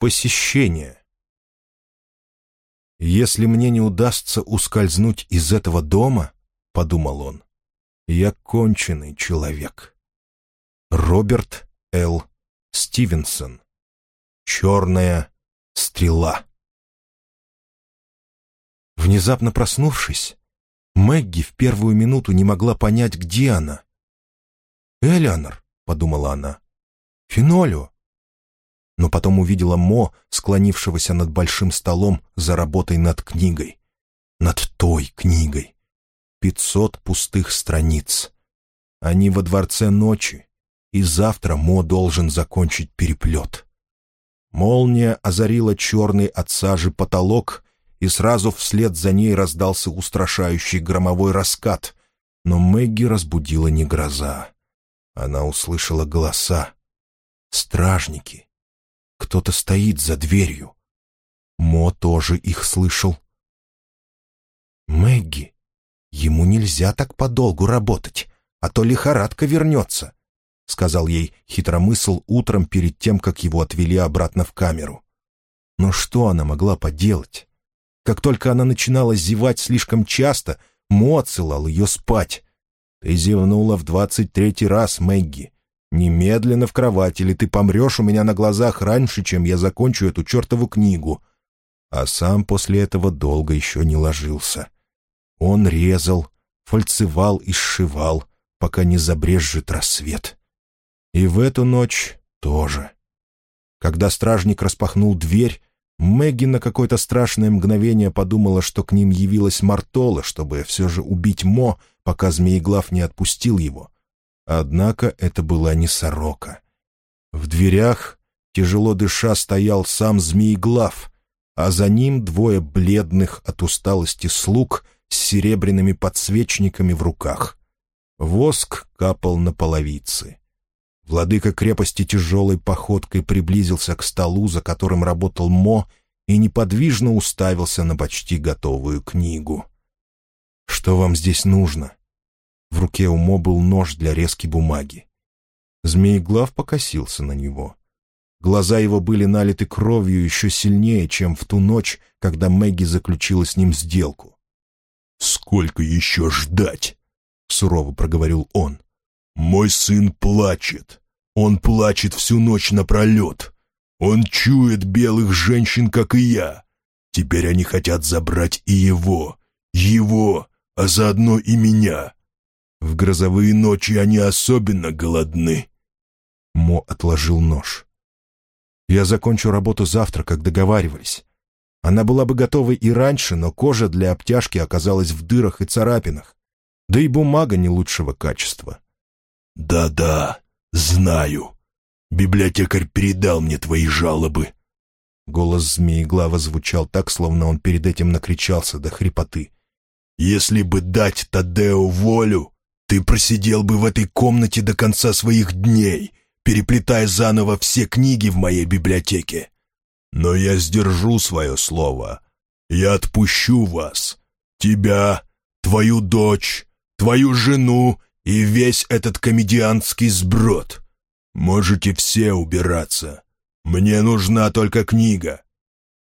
Посещение. «Если мне не удастся ускользнуть из этого дома, — подумал он, — я конченый человек». Роберт Л. Стивенсон. «Черная стрела». Внезапно проснувшись, Мэгги в первую минуту не могла понять, где она. «Элеонор», — подумала она, — «Фенолио». Но потом увидела Мо, склонившегося над большим столом за работой над книгой. Над той книгой. Пятьсот пустых страниц. Они во дворце ночи, и завтра Мо должен закончить переплет. Молния озарила черный от сажи потолок, и сразу вслед за ней раздался устрашающий громовой раскат, но Мэгги разбудила не гроза. Она услышала голоса. Стражники. Кто-то стоит за дверью. Мо тоже их слышал. «Мэгги, ему нельзя так подолгу работать, а то лихорадка вернется», — сказал ей хитромысл утром перед тем, как его отвели обратно в камеру. Но что она могла поделать? Как только она начинала зевать слишком часто, Мо отсылал ее спать. «Ты зевнула в двадцать третий раз, Мэгги. Немедленно в кровать, или ты помрешь у меня на глазах раньше, чем я закончу эту чертову книгу». А сам после этого долго еще не ложился. Он резал, фальцевал и сшивал, пока не забрежет рассвет. И в эту ночь тоже. Когда стражник распахнул дверь, Мэгги на какое-то страшное мгновение подумала, что к ним явилась Мартола, чтобы все же убить Мо, пока Змееглав не отпустил его. Однако это была не сорока. В дверях, тяжело дыша, стоял сам Змееглав, а за ним двое бледных от усталости слуг с серебряными подсвечниками в руках. Воск капал на половицы. Владыка крепости тяжелой походкой приблизился к столу, за которым работал Мо, и неподвижно уставился на почти готовую книгу. «Что вам здесь нужно?» В руке у Мо был нож для резки бумаги. Змееглав покосился на него. Глаза его были налиты кровью еще сильнее, чем в ту ночь, когда Мэгги заключила с ним сделку. «Сколько еще ждать?» — сурово проговорил он. «Мой сын плачет. Он плачет всю ночь напролет. Он чует белых женщин, как и я. Теперь они хотят забрать и его, его, а заодно и меня. В грозовые ночи они особенно голодны. Мо отложил нож. «Я закончу работу завтра, как договаривались. Она была бы готова и раньше, но кожа для обтяжки оказалась в дырах и царапинах. Да и бумага не лучшего качества». «Да-да», «Знаю. Библиотекарь передал мне твои жалобы». Голос Змееглава звучал так, словно он перед этим накричался до хрипоты. «Если бы дать Тадео волю, ты просидел бы в этой комнате до конца своих дней, переплетая заново все книги в моей библиотеке. Но я сдержу свое слово. Я отпущу вас, тебя, твою дочь, твою жену и весь этот комедиантский сброд. Можете все убираться. Мне нужна только книга.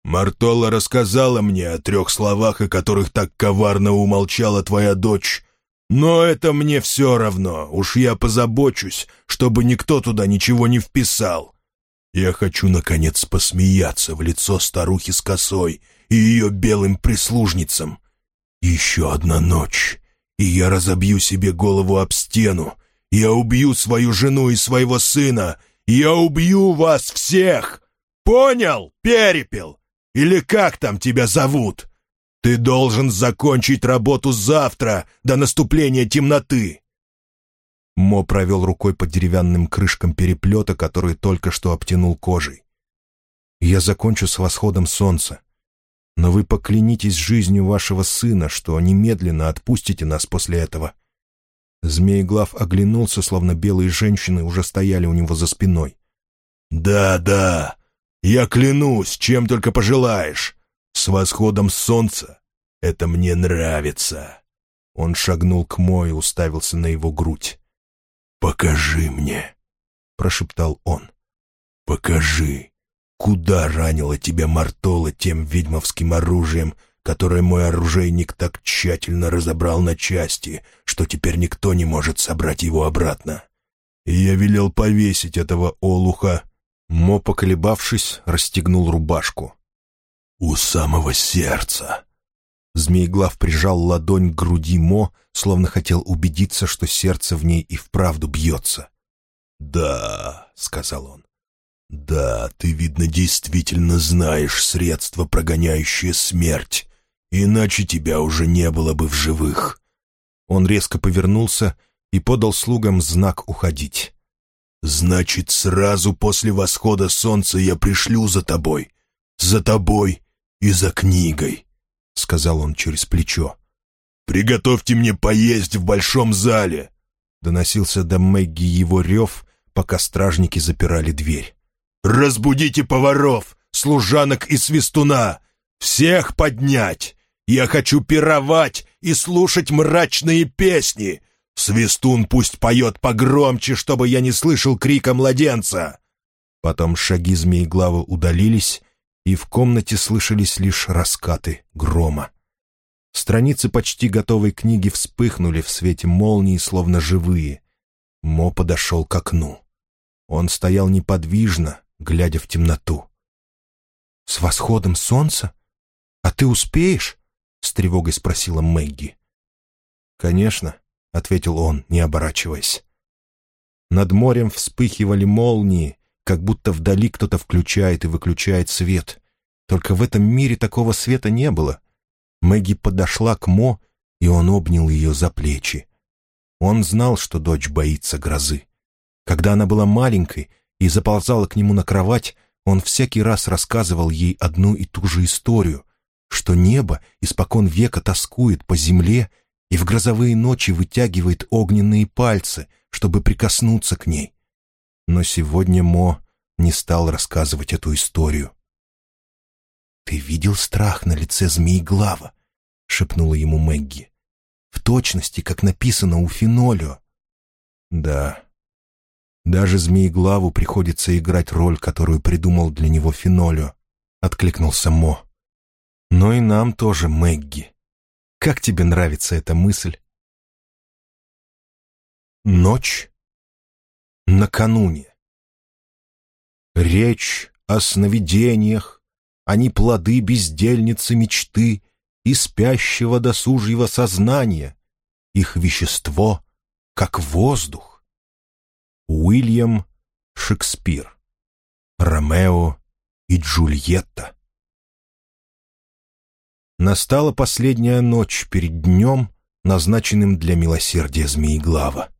Мартола рассказала мне о трех словах, о которых так коварно умолчала твоя дочь. Но это мне все равно, уж я позабочусь, чтобы никто туда ничего не вписал. Я хочу, наконец, посмеяться в лицо старухи с косой и ее белым прислужницам. Еще одна ночь, и я разобью себе голову об стену. Я убью свою жену и своего сына. Я убью вас всех! Понял, перепел? Или как там тебя зовут? Ты должен закончить работу завтра, до наступления темноты!» Мо провел рукой по деревянным крышкам переплета, который только что обтянул кожей. «Я закончу с восходом солнца. Но вы поклянитесь жизнью вашего сына, что немедленно отпустите нас после этого». Змееглав оглянулся, словно белые женщины уже стояли у него за спиной. «Да, да, я клянусь, чем только пожелаешь. С восходом солнца это мне нравится». Он шагнул к Мо и уставился на его грудь. «Покажи мне», — прошептал он. «Покажи, Куда ранила тебя Мартола тем ведьмовским оружием, которое мой оружейник так тщательно разобрал на части, что теперь никто не может собрать его обратно? И я велел повесить этого олуха. Мо, поколебавшись, расстегнул рубашку. «У самого сердца!» Змееглав прижал ладонь к груди Мо, словно хотел убедиться, что сердце в ней и вправду бьется. «Да», — сказал он, — «да, ты, видно, действительно знаешь средства, прогоняющие смерть, иначе тебя уже не было бы в живых». Он резко повернулся и подал слугам знак уходить. «Значит, сразу после восхода солнца я пришлю за тобой, за тобой и за книгой», — сказал он через плечо. «Приготовьте мне поесть в большом зале!» Доносился до Мэгги его рев, пока стражники запирали дверь. «Разбудите поваров, служанок и свистуна! Всех поднять! Я хочу пировать и слушать мрачные песни! Свистун пусть поет погромче, чтобы я не слышал крика младенца!» Потом шаги змееглава удалились, и в комнате слышались лишь раскаты грома. Страницы почти готовой книги вспыхнули в свете молнии, словно живые. Мо подошел к окну. Он стоял неподвижно, глядя в темноту. «С восходом солнца? А ты успеешь?» — с тревогой спросила Мэгги. «Конечно», — ответил он, не оборачиваясь. Над морем вспыхивали молнии, как будто вдали кто-то включает и выключает свет. Только в этом мире такого света не было. Мэгги подошла к Мо, и он обнял ее за плечи. Он знал, что дочь боится грозы. Когда она была маленькой и заползала к нему на кровать, он всякий раз рассказывал ей одну и ту же историю, что небо испокон века тоскует по земле и в грозовые ночи вытягивает огненные пальцы, чтобы прикоснуться к ней. Но сегодня Мо не стал рассказывать эту историю. «Ты видел страх на лице змееглава?» — шепнула ему Мэгги. «В точности, как написано у Фенолио». «Да», даже Змееглаву приходится играть роль, которую придумал для него Фенолио», — откликнулся Мо. «Но и нам тоже, Мэгги. Как тебе нравится эта мысль?» Ночь накануне. Речь о сновидениях, они плоды бездельницы мечты и спящего досужьего сознания. Их вещество, как воздух, Уильям Шекспир. Ромео и Джульетта. Настала последняя ночь перед днем, назначенным для милосердия Змееглава.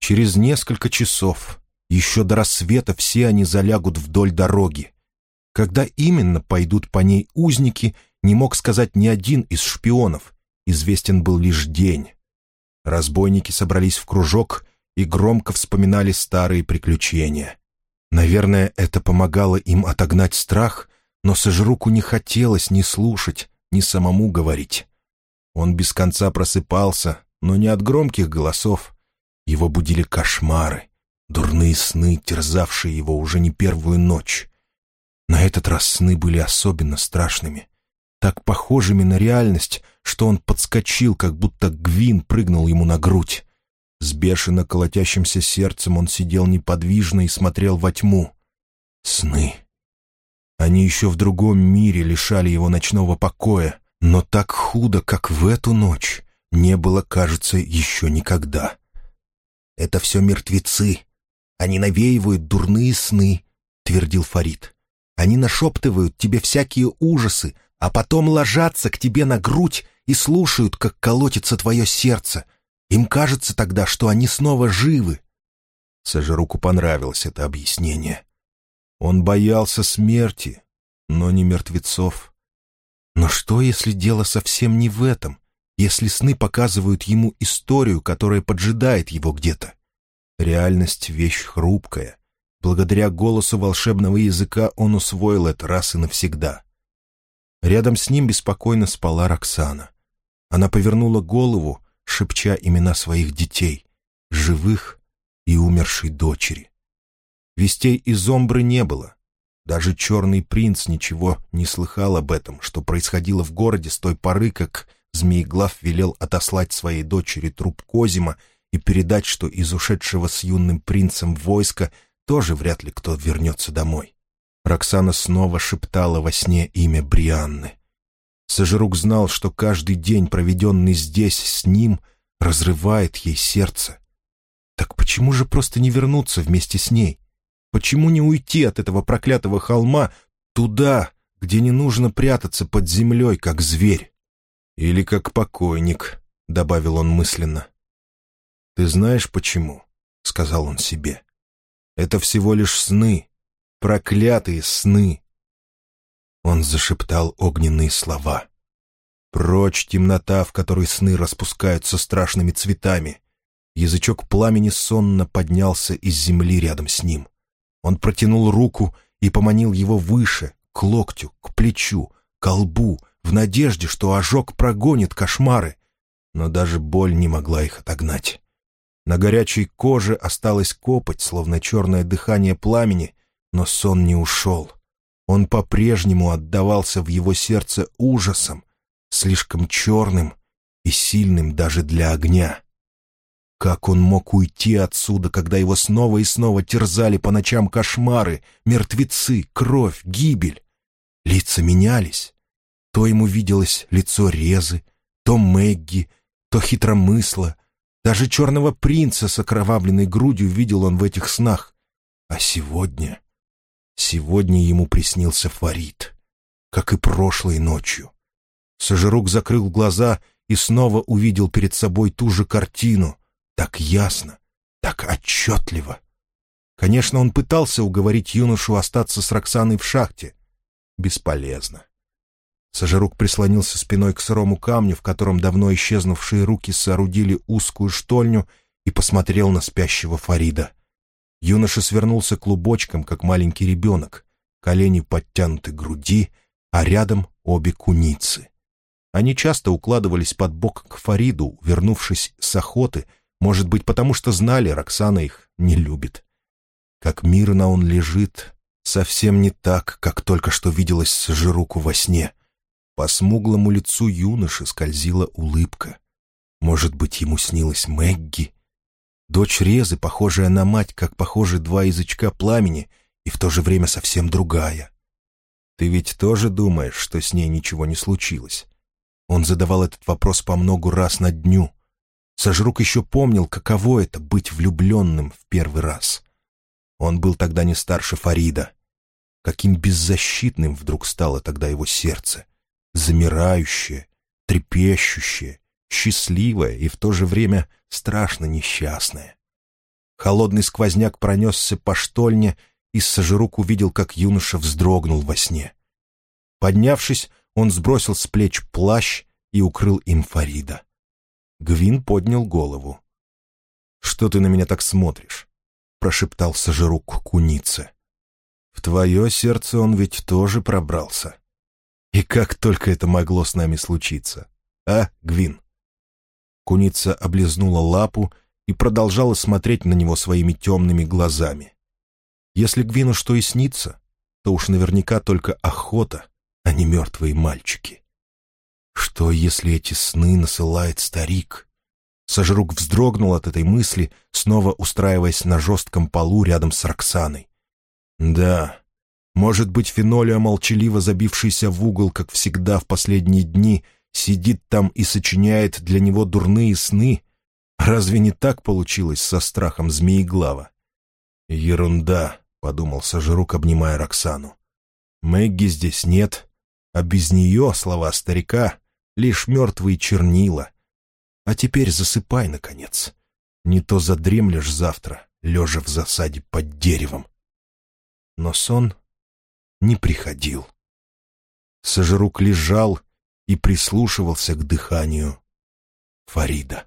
Через несколько часов, еще до рассвета, все они залягут вдоль дороги. Когда именно пойдут по ней узники, не мог сказать ни один из шпионов, известен был лишь день. Разбойники собрались в кружок и громко вспоминали старые приключения. Наверное, это помогало им отогнать страх, но Сожруку не хотелось ни слушать, ни самому говорить. Он без конца просыпался, но не от громких голосов. Его будили кошмары, дурные сны, терзавшие его уже не первую ночь. На этот раз сны были особенно страшными, так похожими на реальность, что он подскочил, как будто Гвин прыгнул ему на грудь. С бешено колотящимся сердцем он сидел неподвижно и смотрел во тьму. Сны. Они еще в другом мире лишали его ночного покоя, но так худо, как в эту ночь, не было, кажется, еще никогда. «Это все мертвецы. Они навеивают дурные сны», — твердил Фарид. «Они нашептывают тебе всякие ужасы, а потом ложатся к тебе на грудь и слушают, как колотится твое сердце, им кажется тогда, что они снова живы. Сажируку понравилось это объяснение. Он боялся смерти, но не мертвецов. Но что, если дело совсем не в этом, если сны показывают ему историю, которая поджидает его где-то? Реальность — вещь хрупкая. Благодаря голосу волшебного языка он усвоил это раз и навсегда. Рядом с ним беспокойно спала Роксана. Она повернула голову, шепча имена своих детей, живых и умершей дочери. Вестей из Омбры не было. Даже черный принц ничего не слыхал об этом, что происходило в городе с той поры, как Змееглав велел отослать своей дочери труп Козима и передать, что из ушедшего с юным принцем войска тоже вряд ли кто вернется домой. Роксана снова шептала во сне имя Брианны. Сожрук знал, что каждый день, проведенный здесь с ним, разрывает ей сердце. Так почему же просто не вернуться вместе с ней? Почему не уйти от этого проклятого холма туда, где не нужно прятаться под землей, как зверь? Или как покойник, — добавил он мысленно. «Ты знаешь почему?» — сказал он себе. «Это всего лишь сны, проклятые сны». Он зашептал огненные слова. «Прочь темнота, в которой сны распускаются страшными цветами». Язычок пламени сонно поднялся из земли рядом с ним. Он протянул руку и поманил его выше, к локтю, к плечу, к лбу, в надежде, что ожог прогонит кошмары. Но даже боль не могла их отогнать. На горячей коже осталась копоть, словно черное дыхание пламени, но сон не ушел. Он по-прежнему отдавался в его сердце ужасом, слишком черным и сильным даже для огня. Как он мог уйти отсюда, когда его снова и снова терзали по ночам кошмары, мертвецы, кровь, гибель? Лица менялись. То ему виделось лицо Резы, то Мэгги, то хитромысла, даже черного принца с окровавленной грудью видел он в этих снах. А сегодня... Сегодня ему приснился Фарид, как и прошлой ночью. Сожирук закрыл глаза и снова увидел перед собой ту же картину, так ясно, так отчетливо. Конечно, он пытался уговорить юношу остаться с Роксаной в шахте. Бесполезно. Сожирук прислонился спиной к сырому камню, в котором давно исчезнувшие руки соорудили узкую штольню, и посмотрел на спящего Фарида. Юноша свернулся клубочком, как маленький ребенок, колени подтянуты к груди, а рядом обе куницы. Они часто укладывались под бок к Фариду, вернувшись с охоты, может быть, потому что знали, Роксана их не любит. Как мирно он лежит, совсем не так, как только что виделось с Жируку во сне. По смуглому лицу юноши скользила улыбка. Может быть, ему снилась Мэгги? Дочь Резы, похожая на мать, как похожи два язычка пламени, и в то же время совсем другая. Ты ведь тоже думаешь, что с ней ничего не случилось? Он задавал этот вопрос по многу раз на дню. Сожрук еще помнил, каково это — быть влюбленным в первый раз. Он был тогда не старше Фарида. Каким беззащитным вдруг стало тогда его сердце замирающее, трепещущее, счастливое и в то же время страшно несчастное. Холодный сквозняк пронесся по штольне, и Сажирук увидел, как юноша вздрогнул во сне. Поднявшись, он сбросил с плеч плащ и укрыл им Фарида. Гвин поднял голову. «Что ты на меня так смотришь?» — прошептал Сажирук кунице. «В твое сердце он ведь тоже пробрался. И как только это могло с нами случиться? А, Гвин?» Куница облизнула лапу и продолжала смотреть на него своими темными глазами. Если Гвину что и снится, то уж наверняка только охота, а не мертвые мальчики. Что, если эти сны насылает старик? Сожрук вздрогнул от этой мысли, снова устраиваясь на жестком полу рядом с Роксаной. Да, может быть, Фенолия, молчаливо забившийся в угол, как всегда в последние дни, сидит там и сочиняет для него дурные сны? Разве не так получилось со страхом змееглава? «Ерунда», — подумал Сажирук, обнимая Роксану. «Мэгги здесь нет, а без нее, слова старика, лишь мертвые чернила. А теперь засыпай, наконец. Не то задремлешь завтра, лежа в засаде под деревом». Но сон не приходил. Сожрук лежал и прислушивался к дыханию Фарида.